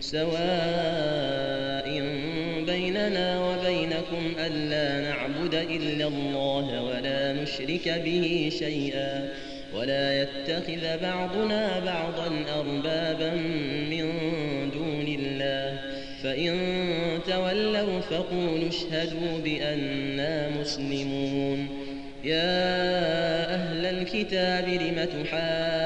سواء بيننا وبينكم ألا نعبد إلا الله ولا نشرك به شيئا ولا يتخذ بعضنا بعضا أربابا من دون الله فإن تولوا فقولوا اشهدوا بأننا مسلمون يا أهل الكتاب لم تحاجون